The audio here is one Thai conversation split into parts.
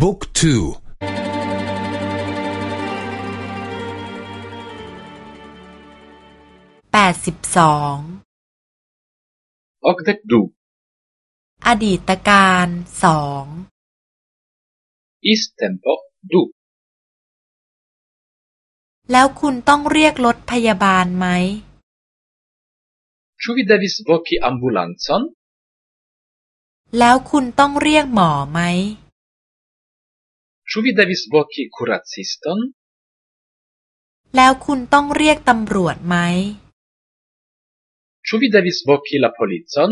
บุ๊กทูแปดสิบสองออกเด็กดูอดีตการสอง is tempo du แล้วคุณต้องเรียกรถพยาบาลไหม Ĉu vi devis voki ambulancon? แล้วคุณต้องเรียกหมอไหม Ĉu vi devis voki kuraciston? แล้วคุณต้องเรียกตำรวจไหม Ĉu vi devis voki la policon?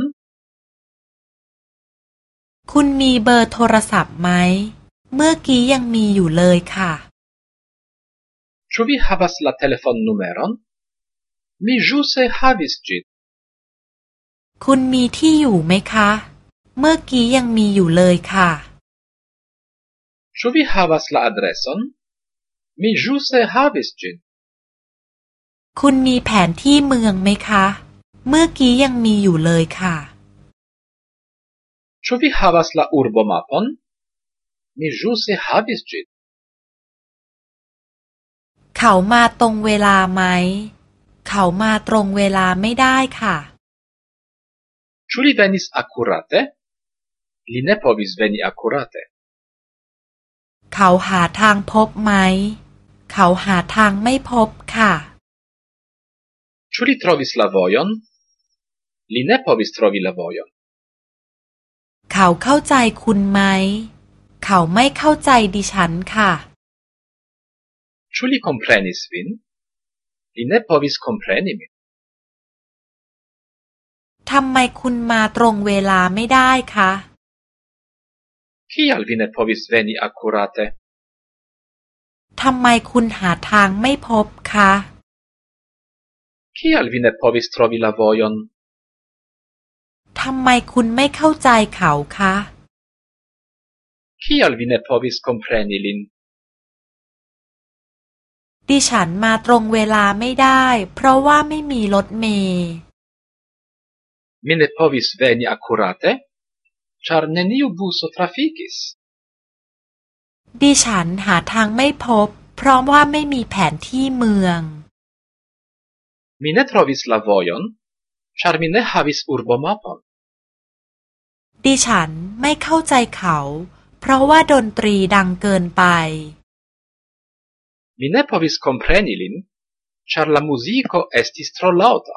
คุณมีเบอร์โทรศัพท์ไหม เมื่อกี้ยังมีอยู่เลยค่ะ Ĉu vi havas la telefonnumeron? Mi ĵuse havis ĝin. คุณมีที่อยู่ไหมคะ เมื่อกี้ยังมีอยู่เลยค่ะ Ĉu vi havas la adreson? Mi ĵuse havis ĝin. คุณมีแผนที่เมืองไหมคะ เมื่อกี้ยังมีอยู่เลยค่ะ Ĉu vi havas la urbomapon? Mi ĵuse havis ĝin. เขามาตรงเวลาไหม เขามาตรงเวลาไม่ได้ค่ะ Ĉu li venis akurate? Li ne povis veni akurate. เขาหาทางพบไหม เขาหาทางไม่พบค่ะ Ĉu li trovis la vojon? Li ne povis trovi la vojon. เขาเข้าใจคุณไหม เขาไม่เข้าใจดิฉันค่ะ Ĉu li komprenis vin? Li ne povis kompreni min. ทำไมคุณมาตรงเวลาไม่ได้คะ Kial vi ne povis veni akurate? ทำไมคุณหาทางไม่พบคะ Kial vi ne povis trovi la vojon? ทำไมคุณไม่เข้าใจเขาคะ Kial vi ne povis kompreni lin? ดิฉันมาตรงเวลาไม่ได้ เพราะว่าไม่มีรถเมล์ Mi ne povis veni akurate, ĉar neniu buso trafikis. ดิฉันหาทางไม่พบ เพราะว่าไม่มีแผนที่เมือง Mi ne trovis la vojon, ĉar mi ne havis urbomapon. ดิฉันไม่เข้าใจเขา เพราะว่าดนตรีดังเกินไป Mi ne povis kompreni lin, ĉar la muziko estis tro laŭta.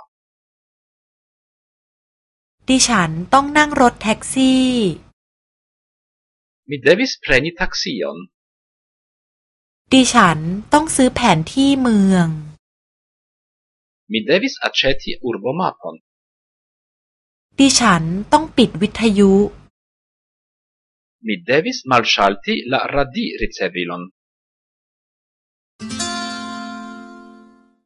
ดิฉันต้องนั่งรถแท็กซี่ Mi devis preni taksion. ดิฉันต้องซื้อแผนที่เมือง Mi devis aĉeti urbomapon. ดิฉันต้องปิดวิทยุ Mi devis malŝalti la radi-ricevilon.